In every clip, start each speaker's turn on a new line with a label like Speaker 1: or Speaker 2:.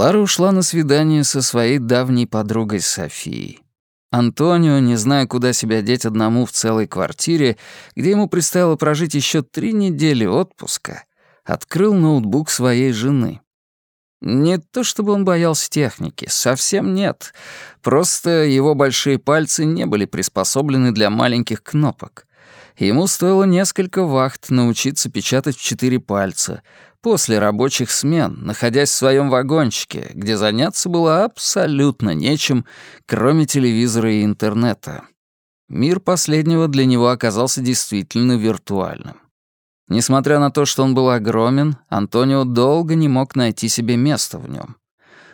Speaker 1: Лара ушла на свидание со своей давней подругой Софией. Антонио, не зная, куда себя деть одному в целой квартире, где ему предстояло прожить еще три недели отпуска, открыл ноутбук своей жены. Не то чтобы он боялся техники, совсем нет. Просто его большие пальцы не были приспособлены для маленьких кнопок. Ему стоило несколько вахт научиться печатать в четыре пальца, после рабочих смен, находясь в своем вагончике, где заняться было абсолютно нечем, кроме телевизора и интернета. Мир последнего для него оказался действительно виртуальным. Несмотря на то, что он был огромен, Антонио долго не мог найти себе места в нем.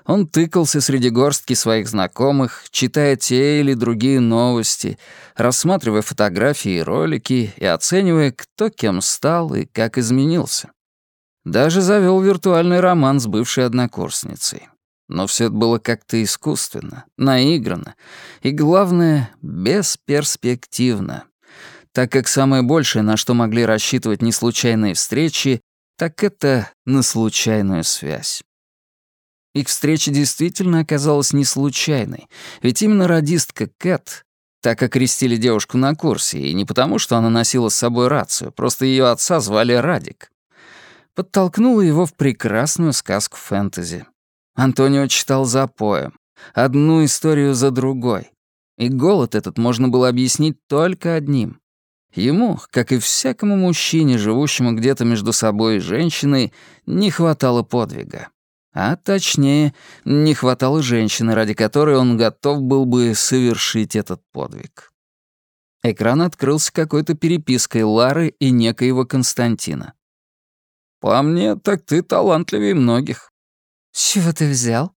Speaker 1: Он тыкался среди горстки своих знакомых, читая те или другие новости, рассматривая фотографии и ролики и оценивая, кто кем стал и как изменился. Даже завел виртуальный роман с бывшей однокурсницей. Но все это было как-то искусственно, наигранно и, главное, бесперспективно, так как самое большее, на что могли рассчитывать не случайные встречи, так это на случайную связь. Их встреча действительно оказалась не случайной, ведь именно радистка Кэт, так окрестили девушку на курсе, и не потому, что она носила с собой рацию, просто ее отца звали Радик, подтолкнула его в прекрасную сказку фэнтези. Антонио читал запоем, одну историю за другой. И голод этот можно было объяснить только одним. Ему, как и всякому мужчине, живущему где-то между собой и женщиной, не хватало подвига. А точнее, не хватало женщины, ради которой он готов был бы совершить этот подвиг. Экран открылся какой-то перепиской Лары и некоего Константина. По мне, так ты талантливее многих.
Speaker 2: Чего ты взял?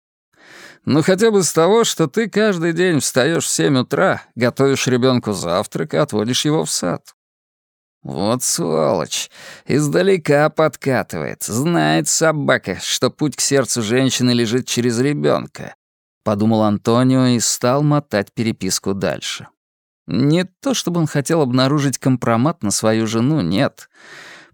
Speaker 1: Ну, хотя бы с того, что ты каждый день встаешь в семь утра, готовишь ребенку завтрак и отводишь его в сад. Вот сволочь. Издалека подкатывает. Знает собака, что путь к сердцу женщины лежит через ребенка. Подумал Антонио и стал мотать переписку дальше. Не то, чтобы он хотел обнаружить компромат на свою жену, нет.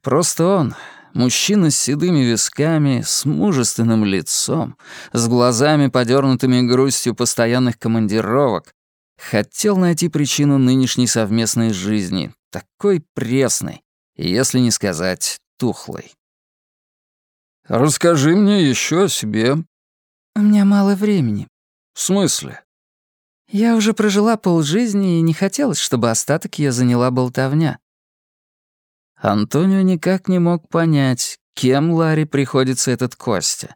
Speaker 1: Просто он, Мужчина с седыми висками, с мужественным лицом, с глазами, подернутыми грустью постоянных командировок, хотел найти причину нынешней совместной жизни, такой пресной, если не сказать тухлой. «Расскажи мне еще о себе».
Speaker 2: «У меня мало времени».
Speaker 1: «В смысле?»
Speaker 2: «Я уже прожила полжизни, и не хотелось, чтобы остаток ее заняла болтовня.
Speaker 1: Антонио никак не мог понять, кем Ларри приходится этот Костя.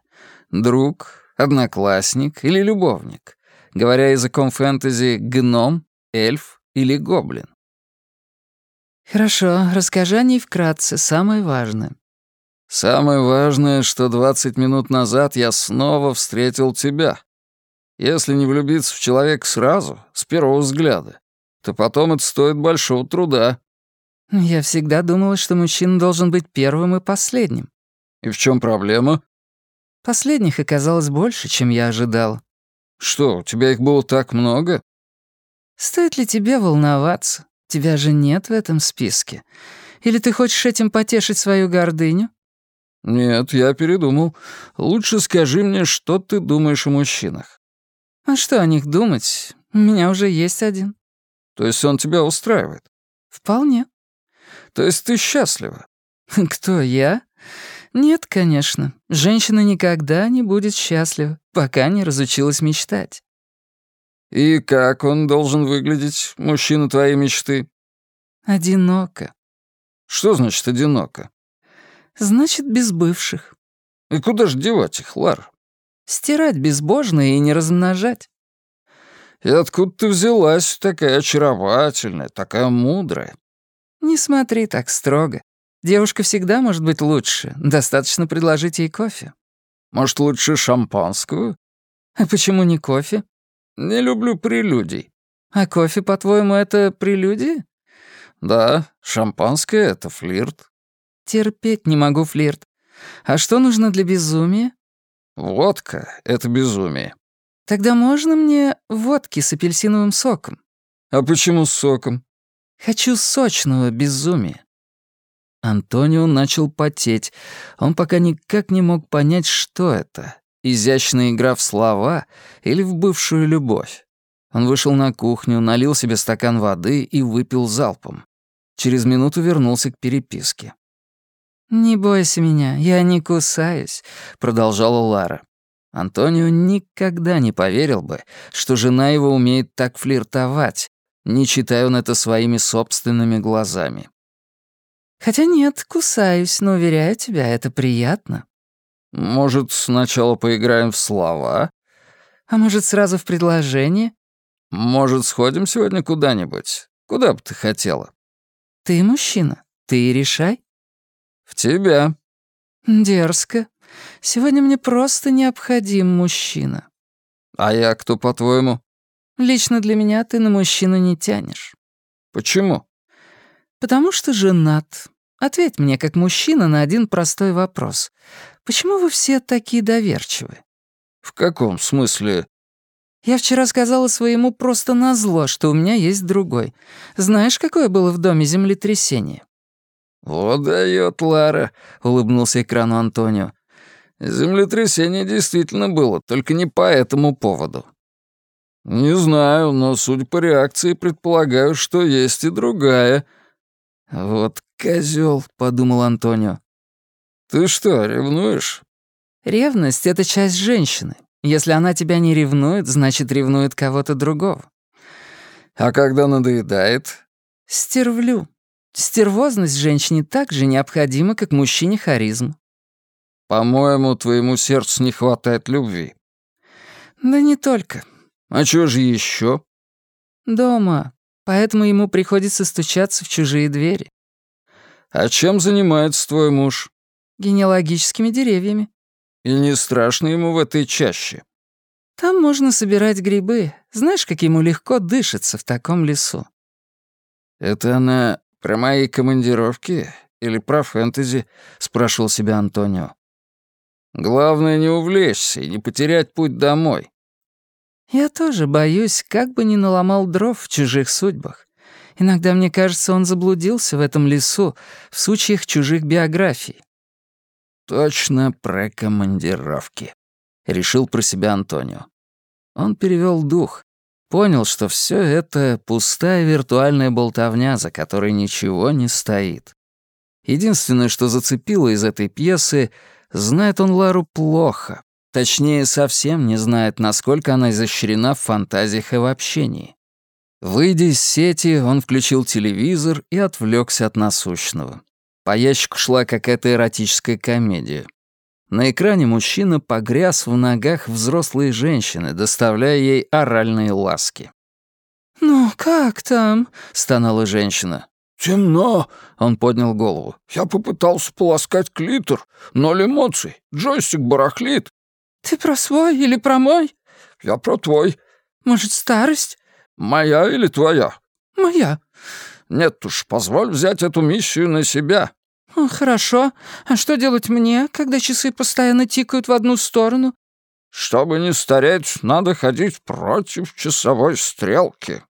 Speaker 1: Друг, одноклассник или любовник? Говоря языком фэнтези, гном, эльф или гоблин?
Speaker 2: «Хорошо, расскажи о ней вкратце, самое важное».
Speaker 1: «Самое важное, что 20 минут назад я снова встретил тебя. Если не влюбиться в человека сразу, с первого взгляда, то потом это стоит большого труда.
Speaker 2: Я всегда думала, что мужчина должен быть первым и последним.
Speaker 1: И в чем проблема?
Speaker 2: Последних оказалось больше, чем я ожидал.
Speaker 1: Что, у тебя их было так много?
Speaker 2: Стоит ли тебе волноваться? Тебя же нет в этом списке. Или ты хочешь этим потешить свою гордыню?
Speaker 1: Нет, я передумал. Лучше скажи мне, что ты думаешь о мужчинах.
Speaker 2: А что о них думать? У меня уже есть один.
Speaker 1: То есть он тебя устраивает?
Speaker 2: Вполне.
Speaker 1: То есть ты счастлива?»
Speaker 2: «Кто, я?» «Нет, конечно. Женщина никогда не будет счастлива, пока не разучилась мечтать».
Speaker 1: «И как он должен выглядеть, мужчина твоей мечты?»
Speaker 2: «Одиноко».
Speaker 1: «Что значит «одиноко»?»
Speaker 2: «Значит, без бывших».
Speaker 1: «И куда же девать их, Лар?»
Speaker 2: «Стирать безбожно и не размножать».
Speaker 1: «И откуда ты взялась такая очаровательная, такая мудрая?»
Speaker 2: «Не смотри так строго. Девушка всегда может быть лучше. Достаточно предложить ей кофе».
Speaker 1: «Может, лучше шампанскую?»
Speaker 2: «А почему не кофе?»
Speaker 1: «Не люблю прелюдий».
Speaker 2: «А кофе, по-твоему, это прелюдия?»
Speaker 1: «Да, шампанское — это флирт».
Speaker 2: «Терпеть не могу флирт. А что нужно для безумия?»
Speaker 1: «Водка — это безумие».
Speaker 2: «Тогда можно мне водки с апельсиновым соком?»
Speaker 1: «А почему с соком?»
Speaker 2: Хочу сочного безумия».
Speaker 1: Антонио начал потеть. Он пока никак не мог понять, что это. Изящная игра в слова или в бывшую любовь? Он вышел на кухню, налил себе стакан воды и выпил залпом. Через минуту вернулся к переписке.
Speaker 2: «Не бойся меня, я не кусаюсь», — продолжала Лара.
Speaker 1: Антонио никогда не поверил бы, что жена его умеет так флиртовать, не читая он это своими собственными глазами.
Speaker 2: «Хотя нет, кусаюсь, но, уверяю тебя, это приятно».
Speaker 1: «Может, сначала поиграем в слова?»
Speaker 2: «А может, сразу в предложение?»
Speaker 1: «Может, сходим сегодня куда-нибудь? Куда бы ты хотела?»
Speaker 2: «Ты мужчина, ты и решай».
Speaker 1: «В тебя».
Speaker 2: «Дерзко. Сегодня мне просто необходим мужчина».
Speaker 1: «А я кто, по-твоему?»
Speaker 2: «Лично для меня ты на мужчину не тянешь».
Speaker 1: «Почему?»
Speaker 2: «Потому что женат. Ответь мне, как мужчина, на один простой вопрос. Почему вы все такие доверчивы?»
Speaker 1: «В каком смысле?»
Speaker 2: «Я вчера сказала своему просто назло, что у меня есть другой. Знаешь, какое было в доме землетрясение?»
Speaker 1: «Вот даёт Лара», — улыбнулся экрану Антонио. «Землетрясение действительно было, только не по этому поводу». «Не знаю, но, судя по реакции, предполагаю, что есть и другая».
Speaker 2: «Вот козёл», — подумал Антонио.
Speaker 1: «Ты что, ревнуешь?»
Speaker 2: «Ревность — это часть женщины. Если она тебя не ревнует, значит, ревнует кого-то другого».
Speaker 1: «А когда надоедает?»
Speaker 2: «Стервлю. Стервозность женщине так же необходима, как мужчине харизм.
Speaker 1: «По-моему, твоему сердцу не хватает любви».
Speaker 2: «Да не только».
Speaker 1: «А чё же ещё?»
Speaker 2: «Дома. Поэтому ему приходится стучаться в чужие двери».
Speaker 1: «А чем занимается твой муж?»
Speaker 2: «Генеалогическими деревьями».
Speaker 1: «И не страшно ему в этой чаще?»
Speaker 2: «Там можно собирать грибы. Знаешь, как ему легко дышится в таком лесу?»
Speaker 1: «Это она «Про мои командировки или про фэнтези?» — спрашивал себя Антонио. «Главное не увлечься и не потерять путь домой».
Speaker 2: «Я тоже боюсь, как бы не наломал дров в чужих судьбах. Иногда мне кажется, он заблудился в этом лесу в случаях чужих биографий».
Speaker 1: «Точно про командировки», — решил про себя Антонио. Он перевел дух Понял, что все это пустая виртуальная болтовня, за которой ничего не стоит. Единственное, что зацепило из этой пьесы, знает он Лару плохо. Точнее, совсем не знает, насколько она изощрена в фантазиях и в общении. Выйдя из сети, он включил телевизор и отвлекся от насущного. По ящику шла какая-то эротическая комедия. На экране мужчина погряз в ногах взрослой женщины, доставляя ей оральные ласки.
Speaker 2: «Ну, как там?» — стонала женщина.
Speaker 3: «Темно», —
Speaker 1: он поднял голову.
Speaker 3: «Я попытался полоскать клитор. Ноль эмоций. Джойстик барахлит».
Speaker 2: «Ты про свой или про мой?»
Speaker 3: «Я про твой».
Speaker 2: «Может, старость?»
Speaker 3: «Моя или твоя?»
Speaker 2: «Моя».
Speaker 3: «Нет уж, позволь взять эту миссию на себя».
Speaker 2: «Хорошо. А что делать мне, когда часы постоянно тикают в одну сторону?»
Speaker 3: «Чтобы не стареть, надо ходить против часовой стрелки».